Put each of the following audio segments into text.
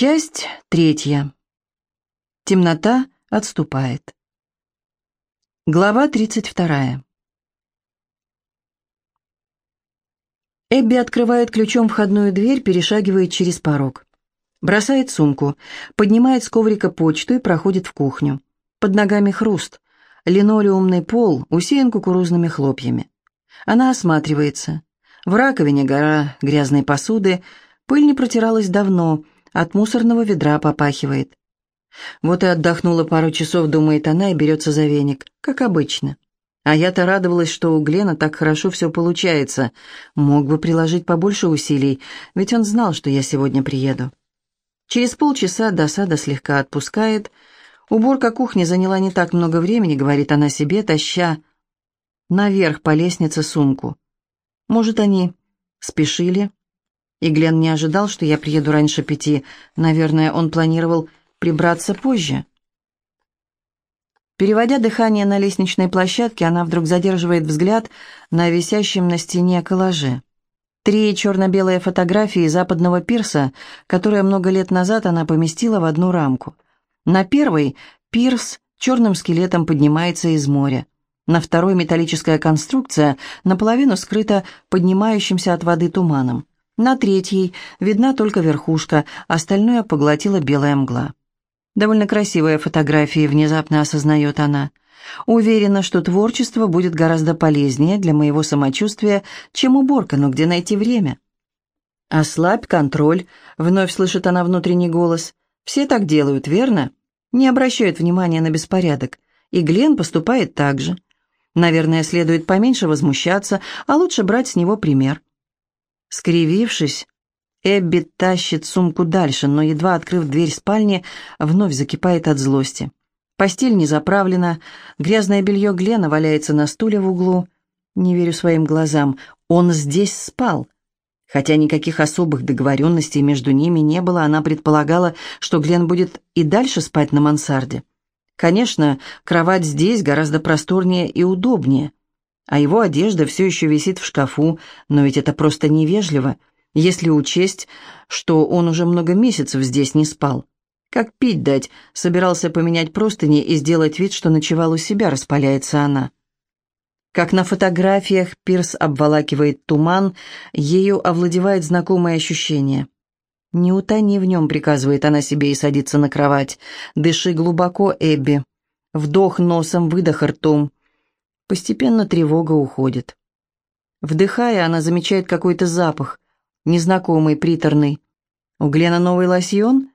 Часть третья. Темнота отступает. Глава тридцать вторая. Эбби открывает ключом входную дверь, перешагивает через порог. Бросает сумку, поднимает с коврика почту и проходит в кухню. Под ногами хруст. Линолеумный пол усеян кукурузными хлопьями. Она осматривается. В раковине гора грязной посуды, пыль не протиралась давно, от мусорного ведра попахивает. Вот и отдохнула пару часов, думает она, и берется за веник, как обычно. А я-то радовалась, что у Глена так хорошо все получается. Мог бы приложить побольше усилий, ведь он знал, что я сегодня приеду. Через полчаса досада слегка отпускает. Уборка кухни заняла не так много времени, говорит она себе, таща наверх по лестнице сумку. Может, они спешили? И Глен не ожидал, что я приеду раньше пяти. Наверное, он планировал прибраться позже. Переводя дыхание на лестничной площадке, она вдруг задерживает взгляд на висящем на стене коллаже. Три черно-белые фотографии западного пирса, которые много лет назад она поместила в одну рамку. На первой пирс черным скелетом поднимается из моря. На второй металлическая конструкция наполовину скрыта поднимающимся от воды туманом. На третьей видна только верхушка, остальное поглотила белая мгла. Довольно красивая фотография, внезапно осознает она. Уверена, что творчество будет гораздо полезнее для моего самочувствия, чем уборка, но где найти время? «Ослабь контроль», — вновь слышит она внутренний голос. «Все так делают, верно?» Не обращают внимания на беспорядок. И Глен поступает так же. Наверное, следует поменьше возмущаться, а лучше брать с него пример. Скривившись, Эбби тащит сумку дальше, но, едва открыв дверь спальни, вновь закипает от злости. Постель не заправлена, грязное белье Глена валяется на стуле в углу. Не верю своим глазам, он здесь спал. Хотя никаких особых договоренностей между ними не было, она предполагала, что Глен будет и дальше спать на мансарде. Конечно, кровать здесь гораздо просторнее и удобнее а его одежда все еще висит в шкафу, но ведь это просто невежливо, если учесть, что он уже много месяцев здесь не спал. Как пить дать, собирался поменять простыни и сделать вид, что ночевал у себя, распаляется она. Как на фотографиях пирс обволакивает туман, ею овладевает знакомое ощущение. «Не утони в нем», — приказывает она себе и садится на кровать. «Дыши глубоко, Эбби. Вдох носом, выдох ртом. Постепенно тревога уходит. Вдыхая, она замечает какой-то запах, незнакомый, приторный. У Глена новый лосьон?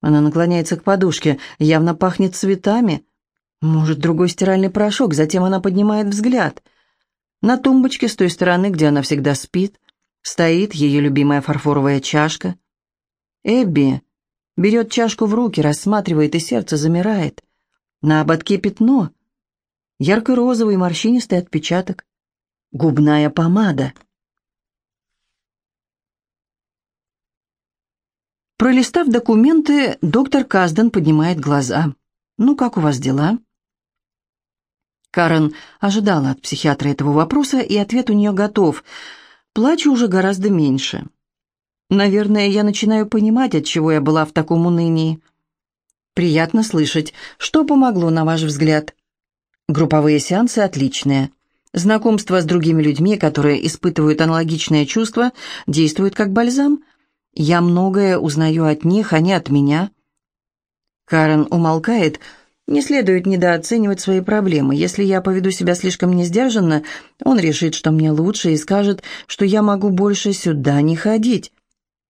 Она наклоняется к подушке, явно пахнет цветами. Может, другой стиральный порошок, затем она поднимает взгляд. На тумбочке с той стороны, где она всегда спит, стоит ее любимая фарфоровая чашка. Эбби берет чашку в руки, рассматривает, и сердце замирает. На ободке пятно — ярко-розовый морщинистый отпечаток. Губная помада. Пролистав документы, доктор Казден поднимает глаза. «Ну, как у вас дела?» Карен ожидала от психиатра этого вопроса, и ответ у нее готов. «Плачу уже гораздо меньше. Наверное, я начинаю понимать, от чего я была в таком унынии. Приятно слышать. Что помогло, на ваш взгляд?» Групповые сеансы отличные. Знакомство с другими людьми, которые испытывают аналогичные чувства, действует как бальзам. Я многое узнаю от них, а не от меня. Карен умолкает. Не следует недооценивать свои проблемы. Если я поведу себя слишком несдержанно, он решит, что мне лучше, и скажет, что я могу больше сюда не ходить.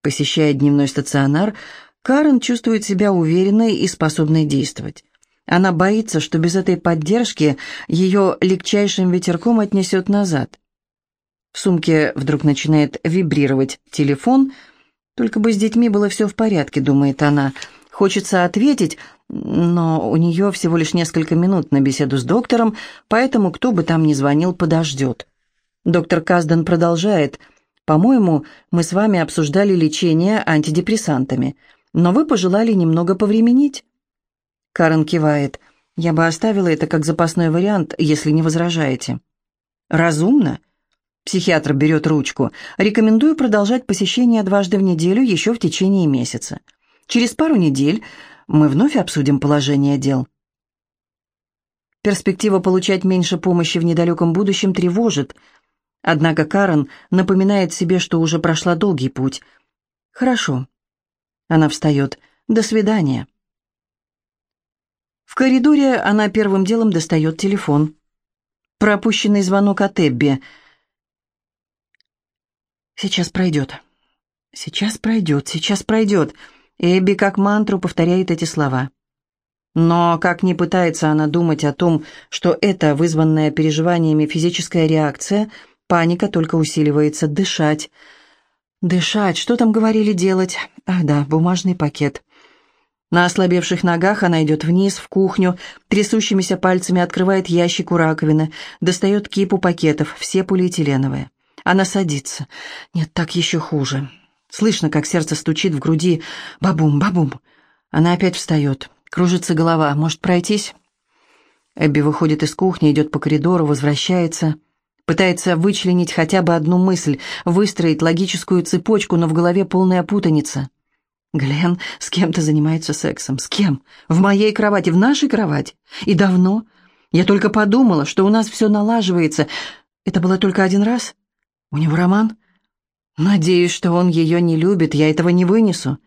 Посещая дневной стационар, Карен чувствует себя уверенной и способной действовать. Она боится, что без этой поддержки ее легчайшим ветерком отнесет назад. В сумке вдруг начинает вибрировать телефон. Только бы с детьми было все в порядке, думает она. Хочется ответить, но у нее всего лишь несколько минут на беседу с доктором, поэтому кто бы там ни звонил, подождет. Доктор Казден продолжает. «По-моему, мы с вами обсуждали лечение антидепрессантами, но вы пожелали немного повременить». Карен кивает. «Я бы оставила это как запасной вариант, если не возражаете». «Разумно?» Психиатр берет ручку. «Рекомендую продолжать посещение дважды в неделю еще в течение месяца. Через пару недель мы вновь обсудим положение дел. Перспектива получать меньше помощи в недалеком будущем тревожит. Однако Карен напоминает себе, что уже прошла долгий путь. «Хорошо». Она встает. «До свидания». В коридоре она первым делом достает телефон. Пропущенный звонок от Эбби. «Сейчас пройдет. Сейчас пройдет. Сейчас пройдет». Эбби как мантру повторяет эти слова. Но как ни пытается она думать о том, что это вызванная переживаниями физическая реакция, паника только усиливается. Дышать. Дышать. Что там говорили делать? Ах да, бумажный пакет. На ослабевших ногах она идет вниз, в кухню, трясущимися пальцами открывает ящик у раковины, достает кипу пакетов, все полиэтиленовые. Она садится. Нет, так еще хуже. Слышно, как сердце стучит в груди. Бабум, бабум. Она опять встает. Кружится голова. Может, пройтись? Эбби выходит из кухни, идет по коридору, возвращается. Пытается вычленить хотя бы одну мысль, выстроить логическую цепочку, но в голове полная путаница. Глен с кем-то занимается сексом. С кем? В моей кровати, в нашей кровати. И давно. Я только подумала, что у нас все налаживается. Это было только один раз? У него роман? Надеюсь, что он ее не любит, я этого не вынесу.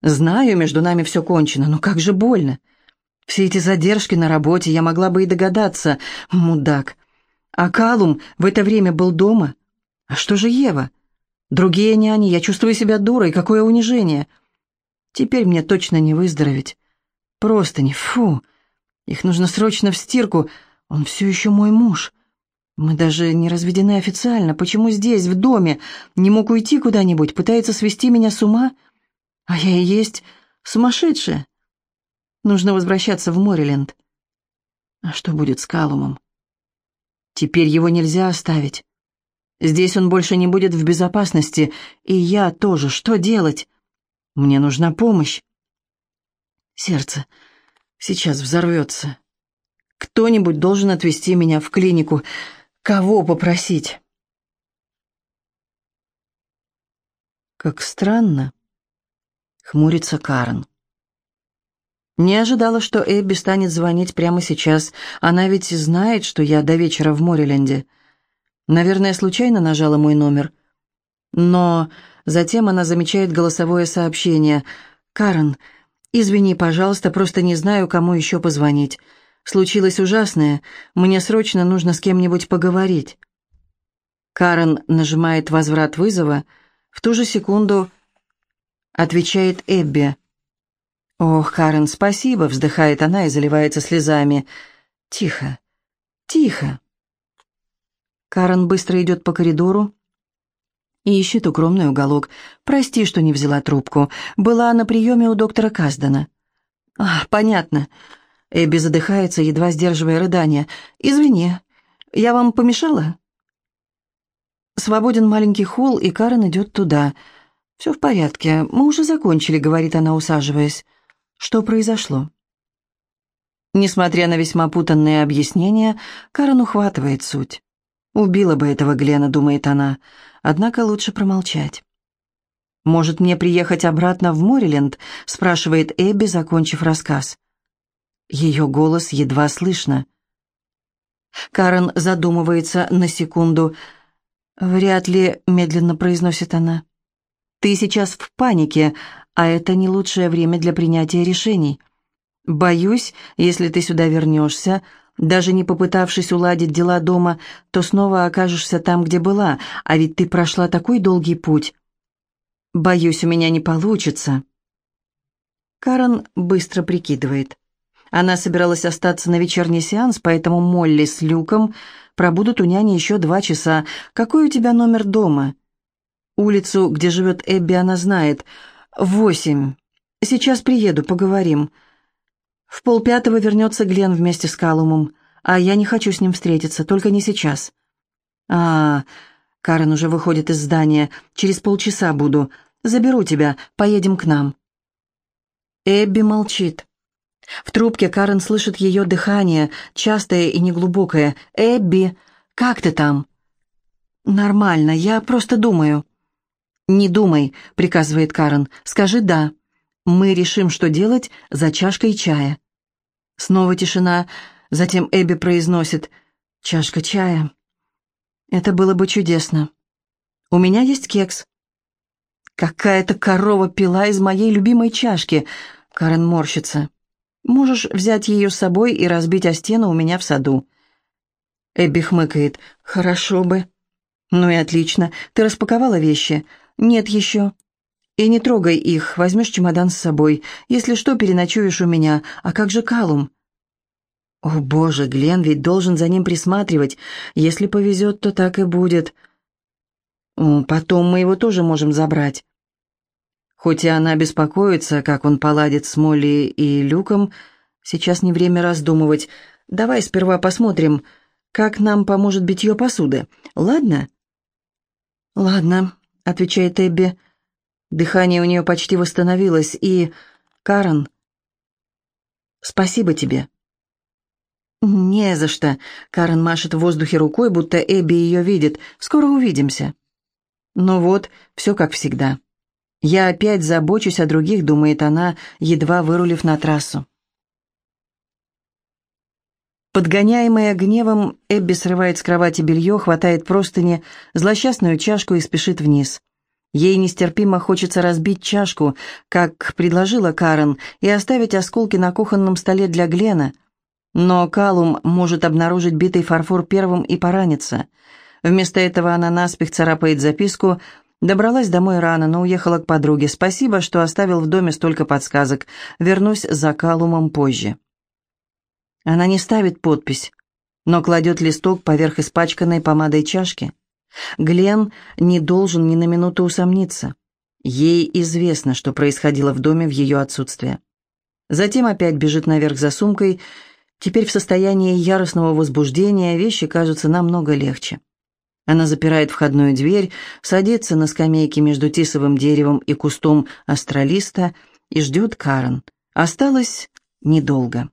Знаю, между нами все кончено, но как же больно. Все эти задержки на работе я могла бы и догадаться. Мудак. А Калум в это время был дома. А что же Ева? Другие няни, я чувствую себя дурой, какое унижение. Теперь мне точно не выздороветь. Просто не, фу. Их нужно срочно в стирку. Он все еще мой муж. Мы даже не разведены официально. Почему здесь, в доме? Не мог уйти куда-нибудь? Пытается свести меня с ума? А я и есть сумасшедшая. Нужно возвращаться в Мориленд. А что будет с Калумом? Теперь его нельзя оставить. Здесь он больше не будет в безопасности, и я тоже. Что делать? Мне нужна помощь. Сердце сейчас взорвется. Кто-нибудь должен отвезти меня в клинику. Кого попросить? Как странно. Хмурится Карен. Не ожидала, что Эбби станет звонить прямо сейчас. Она ведь знает, что я до вечера в Мориленде. Наверное, случайно нажала мой номер. Но затем она замечает голосовое сообщение. «Карен, извини, пожалуйста, просто не знаю, кому еще позвонить. Случилось ужасное. Мне срочно нужно с кем-нибудь поговорить». Карен нажимает возврат вызова. В ту же секунду отвечает Эбби. «Ох, Карен, спасибо», — вздыхает она и заливается слезами. «Тихо, тихо». Карен быстро идет по коридору и ищет укромный уголок. «Прости, что не взяла трубку. Была на приеме у доктора Каздана». «А, понятно. Эбби задыхается, едва сдерживая рыдание. «Извини, я вам помешала?» Свободен маленький холл, и Карен идет туда. «Все в порядке, мы уже закончили», — говорит она, усаживаясь. «Что произошло?» Несмотря на весьма путанные объяснения, Карен ухватывает суть. «Убила бы этого Глена», — думает она, однако лучше промолчать. «Может, мне приехать обратно в Мориленд?» — спрашивает Эбби, закончив рассказ. Ее голос едва слышно. Карен задумывается на секунду. «Вряд ли», — медленно произносит она. «Ты сейчас в панике, а это не лучшее время для принятия решений. Боюсь, если ты сюда вернешься, даже не попытавшись уладить дела дома, то снова окажешься там, где была, а ведь ты прошла такой долгий путь. Боюсь, у меня не получится». Карен быстро прикидывает. Она собиралась остаться на вечерний сеанс, поэтому Молли с Люком пробудут у няни еще два часа. «Какой у тебя номер дома?» «Улицу, где живет Эбби, она знает. Восемь. Сейчас приеду, поговорим». В полпятого вернется Глен вместе с Калумом, а я не хочу с ним встретиться, только не сейчас. а, Карен уже выходит из здания. Через полчаса буду. Заберу тебя, поедем к нам». Эбби молчит. В трубке Карен слышит ее дыхание, частое и неглубокое. «Эбби, как ты там?» «Нормально, я просто думаю». «Не думай», — приказывает Карен. «Скажи «да». Мы решим, что делать за чашкой чая». Снова тишина, затем Эбби произносит «Чашка чая». Это было бы чудесно. У меня есть кекс. Какая-то корова пила из моей любимой чашки. Карен морщится. Можешь взять ее с собой и разбить о стену у меня в саду. Эбби хмыкает. Хорошо бы. Ну и отлично. Ты распаковала вещи? Нет еще. И не трогай их, возьмешь чемодан с собой. Если что, переночуешь у меня. А как же Калум? О, боже, Глен ведь должен за ним присматривать. Если повезет, то так и будет. Потом мы его тоже можем забрать. Хоть и она беспокоится, как он поладит с Молли и Люком, сейчас не время раздумывать. Давай сперва посмотрим, как нам поможет битье посуды. Ладно? Ладно, отвечает Эбби. Дыхание у нее почти восстановилось, и... Карен, спасибо тебе. «Не за что», — Карен машет в воздухе рукой, будто Эбби ее видит. «Скоро увидимся». Ну вот, все как всегда. «Я опять забочусь о других», — думает она, едва вырулив на трассу. Подгоняемая гневом, Эбби срывает с кровати белье, хватает простыни, злосчастную чашку и спешит вниз. Ей нестерпимо хочется разбить чашку, как предложила Карен, и оставить осколки на кухонном столе для Глена. Но Калум может обнаружить битый фарфор первым и пораниться. Вместо этого она наспех царапает записку — Добралась домой рано, но уехала к подруге. Спасибо, что оставил в доме столько подсказок. Вернусь за Калумом позже. Она не ставит подпись, но кладет листок поверх испачканной помадой чашки. Глен не должен ни на минуту усомниться. Ей известно, что происходило в доме в ее отсутствие. Затем опять бежит наверх за сумкой. Теперь в состоянии яростного возбуждения вещи кажутся намного легче. Она запирает входную дверь, садится на скамейке между тисовым деревом и кустом астролиста и ждет Карен. Осталось недолго.